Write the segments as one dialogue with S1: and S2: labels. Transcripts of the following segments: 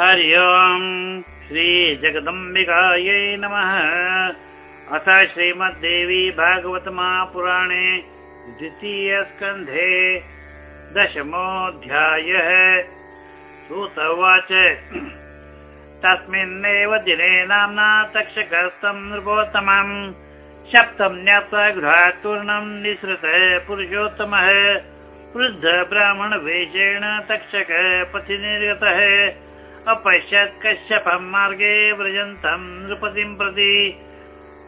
S1: हरि ओम् श्रीजगदम्बिकायै नमः। अथ श्रीमद्देवी भागवत महापुराणे द्वितीयस्कन्धे दशमोऽध्यायः। सूत उवाच। तस्मिन्नेव दिने नाम्ना तक्षकस्तम् नृपोत्तमम् शप्तम् ज्ञात्वा पूर्णम् निःसृत पुरुषोत्तमः। वृद्ध ब्राह्मणवेषेण तक्षक पथि निर्गतः अपश्यत् कश्यपम् मार्गे व्रजन्तम् नृपतिम् प्रति।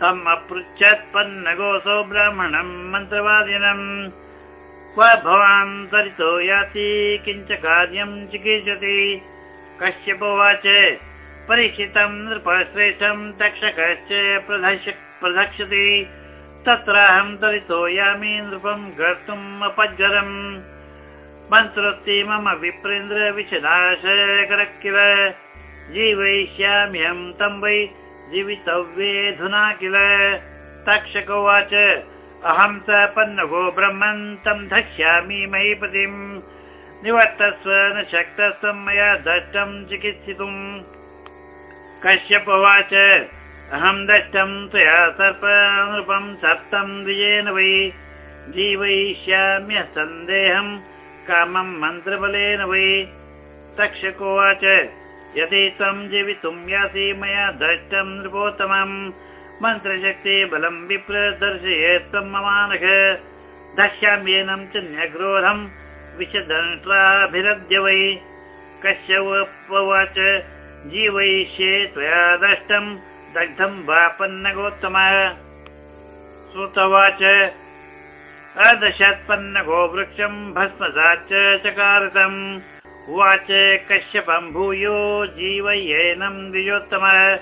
S1: तम् अपृच्छत् पन्नगोऽसौ ब्राह्मणम् मन्त्रवादिनम् क्व भवान् तरितो याति किञ्च कार्यम् चिकीर्षति। कश्यपोवाच परीक्षितम् नृपश्रेष्ठम् तक्षकश्च प्रधक्षति। तत्राहम् तरितो यामि नृपम् कर्तुम् अपज्वरम् मन्त्रोक्ति मम विप्रेन्द्र विशदाशकर किल जीवयिष्याम्यहम् तं वै जीवितव्येऽधुना किल। तक्षक उवाच अहं स पन्नगो ब्रह्मन् तं धक्ष्यामि महीपतिम्। निवर्तस्व न शक्तस्व मया दष्टम् चिकित्सितुम्। कश्यप उवाच अहं दष्टम् त्वया सर्प नृपम् सप्तम् द्विजेन वै। जीवयिष्याम्यः सन्देहम् कामम् मन्त्रबलेन वै। तक्षकोवाच यदि त्वम् जीवितुम् यासि मया दष्टम् नृपोत्तमम् मन्त्रशक्ति बलम् विप्र दर्शयेत् त्वम् ममानघ। दश्याम्येनम् च न्यग्रोधम् विशदन्त्राभिरद्य वै। कश्यवाच जीवयिष्ये त्वया दष्टम् दग्धम् वा पन्नगोत्तमः अदशत्पन्न गोवृक्षम् भस्मसाच्च चकारतम् उवाच कश्यपम् भूयो जीवयेनम् द्विजोत्तमः।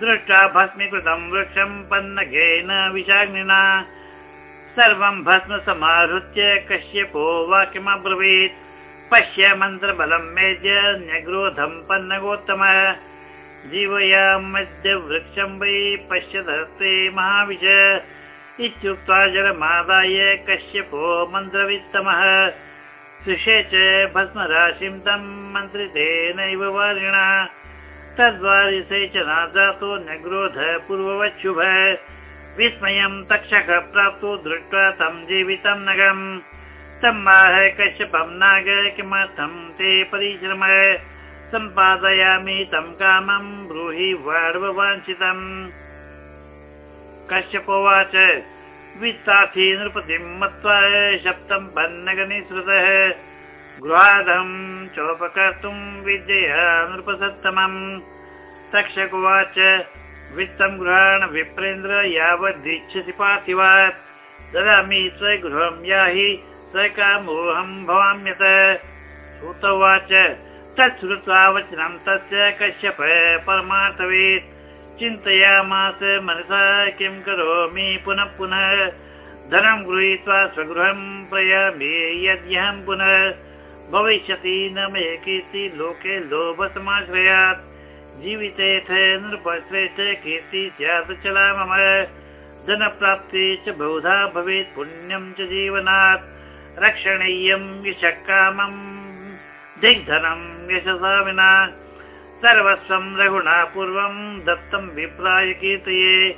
S1: दृष्ट्वा भस्मीकृतम् वृक्षम् पन्नगेन विषाग्निना भस्म समाहृत्य कश्यपो वाक्यमब्रवीत्। पश्य मन्त्रबलम् मेद्य न्यग्रोधम् पन्नगोत्तमः। जीवयामद्य वृक्षम् वै पश्यदस्ते महाविश इत्युक्त्वा जलमादाय कश्यपो मन्त्रवित्तमः। च भस्मराशिं तं मन्त्रितेनैव वारिणा। तद्वारिसे च नाजातो न्यग्रोध पूर्ववच्छुभ। विस्मयं तक्षक प्राप्तो दृष्ट्वा तं जीवितं नगम्। तं माह कश्यपं नाग किमर्थं ते परिश्रम। सम्पादयामि तं कामं ब्रूहि वार्ववाञ्छितम् कश्यपोवाच वित्तार्थी नृपतिम् मत्वा शब्दम् पन्नगनिसृतः गृहाधम् चोपकर्तुम् विद्यय नृपसत्तमम्। तक्षकोवाच वित्तम् गृहाण विप्रेन्द्र यावद्दिच्छसि पार्थिवात्। ददामि स्वगृहम् याहि स्वकामोऽहम् भवाम्यत। श्रुतवाच तच्छ्रुत्वा वचनम् तस्य कश्यप परमार्थवेत् चिन्तयामास मनसा किं करोमि पुनः पुनः? धनं गृहीत्वा स्वगृहं प्रयामि यद्यहं पुनः? भविष्यति न मे कीर्ति लोके लोभसमाश्रयात्। जीवितेथ नृपश्रेष्ठ कीर्ति स्यात् चला मम। धनप्राप्ति च बहुधा भवेत् पुण्यं च जीवनात्। रक्षणीयं यशकामं दिग्धनं यशसा विना सर्वस्वं रघुणा पूर्वं दत्तं विप्राय कीर्तये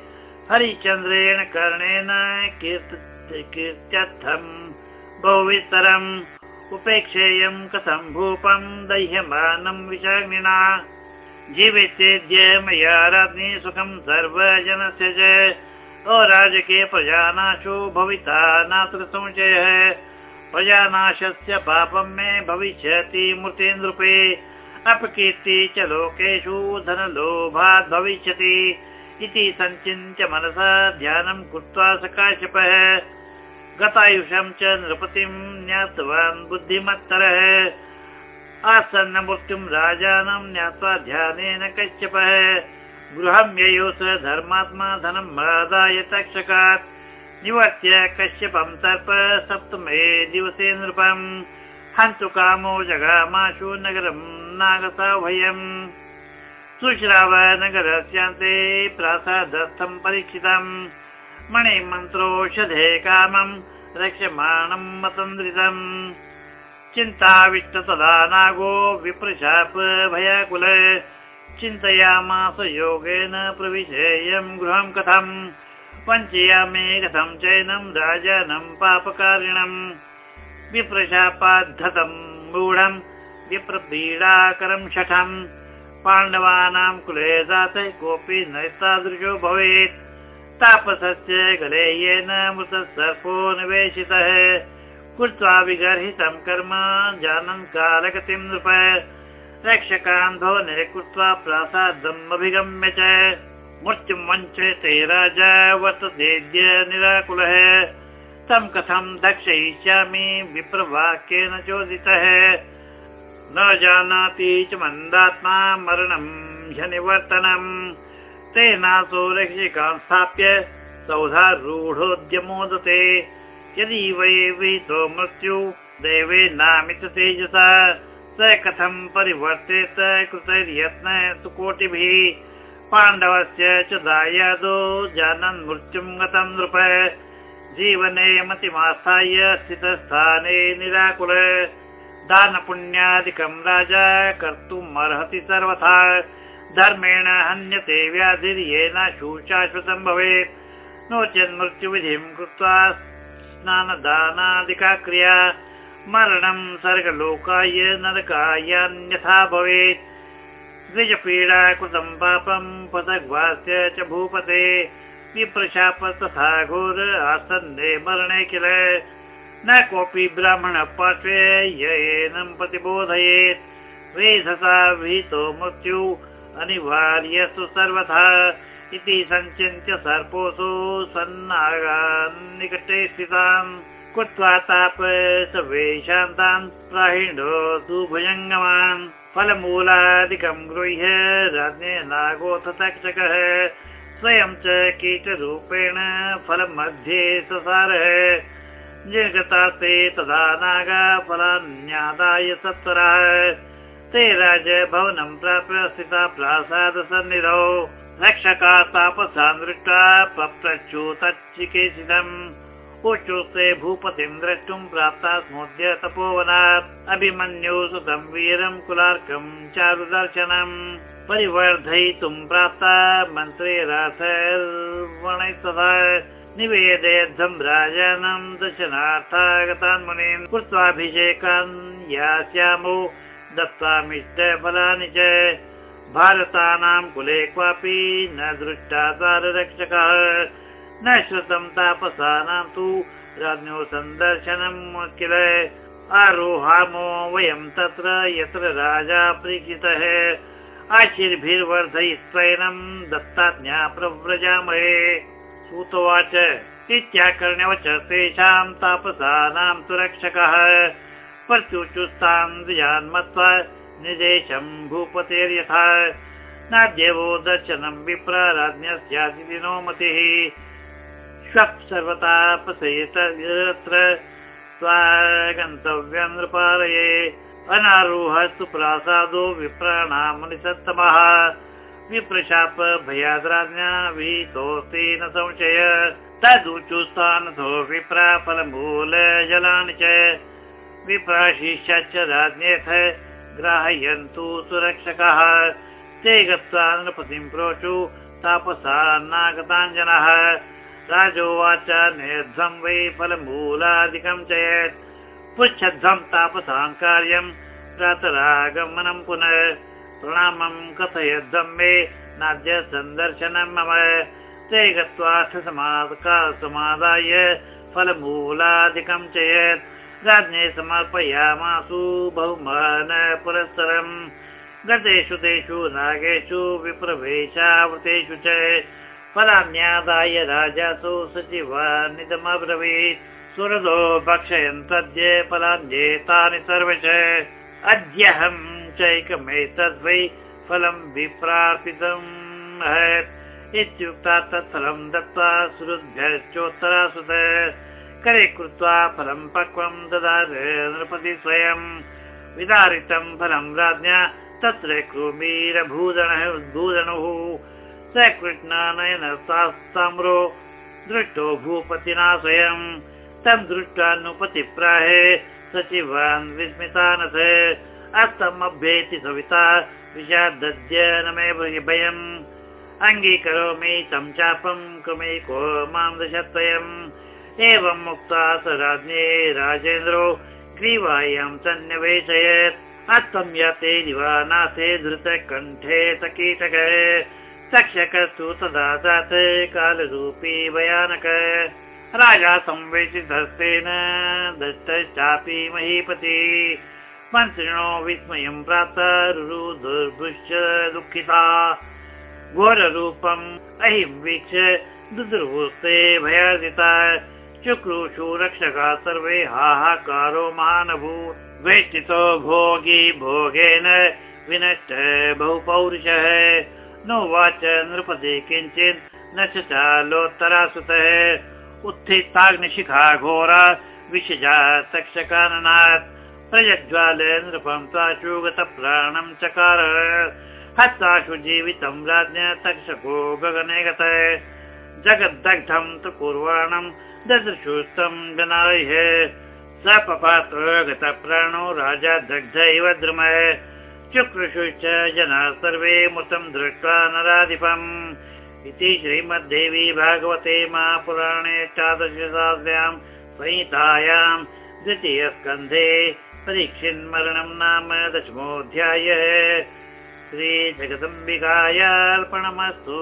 S1: हरिचन्द्रेण कर्णेन कीर्त्यर्थम् बहुविस्तरम् उपेक्षेयं कथं भूपं दह्यमानं विषाग्निना जीवितेद्य मया राज्ञी सुखं सर्वजनस्य च। अराजके प्रजानाशो भविता नात्र संशयः प्रजानाशस्य पापं मे भविष्यति मृतेन्द्रुपे अपकीर्ति च लोकेषु धनलोभात् भविष्यति इति सञ्चिन्त्य मनसा ध्यानं कृत्वा सकाशपः। गतायुषं च नृपतिं ज्ञातवान् बुद्धिमत्तरः। आसन्न मृत्युं राजानं ज्ञात्वा ध्यानेन कश्यपः। गृहं ययो स धर्मात्मा धनम् आदाय तक्षकात्। निवर्त्य कश्यपं तर्प सप्तमे दिवसे नृपम् हन्तु कामो जगामाशु नगरम् नागताभयम् सुश्राव नगरस्यान्ते प्रासादस्थम् परीक्षितम् मणिमन्त्रोषधे कामम् रक्ष्यमाणम् मतन्द्रितम्। चिन्ताविष्ट तदा नागो विप्रशाप भयाकुल। चिन्तयामास योगेन प्रविशेयं गृहं कथम्। पञ्चयामे कथं चैनं राजानं पापकारिणम् विप्रशापाद्धतं मूढं विप्रपीडाकरं शठम्। पाण्डवानां कुले जाते कोऽपि न तादृशो भवेत्। तापसस्य गले येन मृतसर्पो निवेशितः। कृत्वा विगर्हितं कर्म, जानन् कालगतिं नृप। रक्षकान् भवने कृत्वा प्रासादम् अभिगम्य च। मृत्युं वञ्चते राजा वर्ततेद्य निराकुलः। तं कथं दक्षयिष्यामि विप्रवाक्येन चोदितः। न जानाति च मन्दात्मा मरणं झनिवर्तनम् तेनासो रक्षिकान् स्थाप्य सौधारूढोद्यमोदते। यदि वै विहितो मृत्यु दैवेनामित तेजसा स कथं परिवर्तेत कृतैर्यत्न तु कोटिभिः। पाण्डवस्य च दायादो जानन् मृत्युं गतं नृप जीवने मतिमास्थाय स्थितस्थाने निराकुल। दानपुण्यादिकं राजा कर्तुम् अर्हति सर्वथा। धर्मेण हन्यते व्याधिर्येन सुशाश्वतं भवेत्। नो मृत्युविधिं कृत्वा स्नानदानादिका क्रिया मरणं सर्गलोकाय नरकायान्यथा भवेत्। द्विजपीडा कृतं पापं पदग्वास्य च भूपते विप्रशाप तथा घोर आसन्ने मरणे किल। न कोऽपि ब्राह्मण पार्श्वे येन प्रतिबोधयेत्। वेधसा विहितो मृत्यु अनिवार्यस्तु सर्वथा। इति सञ्चिन्त्य सर्पोऽसु सन्नागान् निकटे स्थितान्। कृत्वा ताप सर्वेषान्तान् प्राहिणो सुभुजङ्गमान्। फलमूलादिकं गृह्य राज्ञे नागोऽथ तक्षकः स्वयं च कीटरूपेण फलमध्ये ससारः। निर्गतास्ते तदा नागा फलान्यादाय सत्वरः। ते राजभवनं प्राप्य स्थिता प्रासादसन्निधौ रक्षका तापसा दृष्ट्वा पप्रच्युतच्चिकेशितम् उच्चुस्ते भूपतिं द्रष्टुं प्राप्ता स्मोद्य तपोवनात्। अभिमन्यु सुतं वीरं कुलार्कं चारुदर्शनम् परिवर्धयितुं प्राप्ता मन्त्रे राथर्वणैस्तथा निवेदयद्धं राजानं दर्शनार्थागतान् मुनीन् कृत्वाभिषेकान् यास्यामो दत्त्वामिष्टफलानि च भारतानां कुले क्वापि न दृष्टा द्वाररक्षकः न श्रुतं तापसानां तु राज्ञो सन्दर्शनम् किल। आरोहामो वयं तत्र यत्र राजा प्रीक्षितः आशीर्भिर्वर्धयित्वैनं दत्ताज्ञा प्रव्रजामहे। सूतवाच इत्याकर्ण्यवच तेषां तापसानां तु रक्षकः प्रत्युचुस्तान् द्विजान् मत्वा निदेशं भूपतेर्यथा। नाद्यवो दर्शनं विप्र राज्ञस्यादिनो मतिः। श्वः सर्वतापसेत यत्र स्वागन्तव्यं नृपालये अनारोहस्तु प्रासादो विप्राणामनिसत्तमः। विप्रशाप भयाद्राज्ञा विहितोऽस्ति न संशय। तदुचुस्थानथो विप्रा फलमूल जलानि च। विप्राशिष्यश्च राज्ञेथ ग्राहयन्तु सुरक्षकाः। ते गत्वा नृपतिं प्रोचु तापसा नागताञ्जनः राजोवाच निर्ध्वं वै फलमूलादिकं चयेत् पृच्छध्वं तापसां कार्यं प्रातरागमनं पुनः प्रणामं कथयध्वं मे नाद्य सन्दर्शनं मम। ते गत्वा समादाय फलमूलादिकं चयेत्। राज्ञे समर्पयामासु बहुमान पुरस्सरम् गतेषु तेषु नागेषु विप्रवेशावृतेषु च। फलान्यादाय राजासु सचिवानिदमब्रवीत् सुरदो भक्षयन् तद्य फलान्येतानि सर्वश अद्यहं चैकमेतद्वै फलं विप्रार्पितम् इत्युक्ता तत्फलं दत्त्वा सुहृद्भ्यश्चोत्तरा सुत करे कृत्वा फलं पक्वं ददार नृपति स्वयं। विदारितं फलं राज्ञा तत्र कृमीरभूदणः उद्भूदणुः स कृष्णानयनस्ताम्रो दृष्टो भूपतिना स्वयं तं दृष्ट्वा नुपतिप्राहे सचिवान् विस्मितानस अस्तमभ्येति सविता विषादद्य न मे भयम्। अङ्गीकरोमि तं चापं क्रमे को माँ दशत्रयम्। एवम् मुक्ता स राज्ञे राजेन्द्रो ग्रीवायां सन्निवेशयत्। अत्तं यते दिवानाथे धृतकण्ठे सकीटक। तक्षकस्तु तदा जात कालरूपी भयानक। राजा संवेशितस्तेन दत्तश्चापि महीपति। मन्त्रिणो विस्मयं रुरुदुर्भुश्च दुःखिता। घोररूपम् अहिं वीक्ष्य दुदुर्वृत्ते भयादिता। चुक्रुषु रक्षका सर्वे हाहाकारो महानभूत् वेष्टितो भोगी भोगेन विनष्ट बहुपौरुषः। नोवाच नृपति किञ्चित् न च चालोत्तरासुतः उत्थिताग्निशिखा घोरा विषजा तक्षकाननात् प्रयज्वाल नृपं प्राशुगत प्राणं चकार। हस्ताशु जीवितं राज्ञ तक्षको गगने गत जगद्दग्धं तु कुर्वाणं ददृशुस्तं जनाय स पपात्र गत प्राणो राजा दग्ध इव द्रुमः। चुकृषुश्च जनाः सर्वे मृतं दृष्ट्वा नराधिपम् इति श्रीमद्देवी भागवते महापुराणे एकादशसास्यां संहितायां द्वितीयस्कन्धे परीक्षिन्मरणं नाम दशमोऽध्यायः श्रीजगदम्बिकायार्पणमस्तु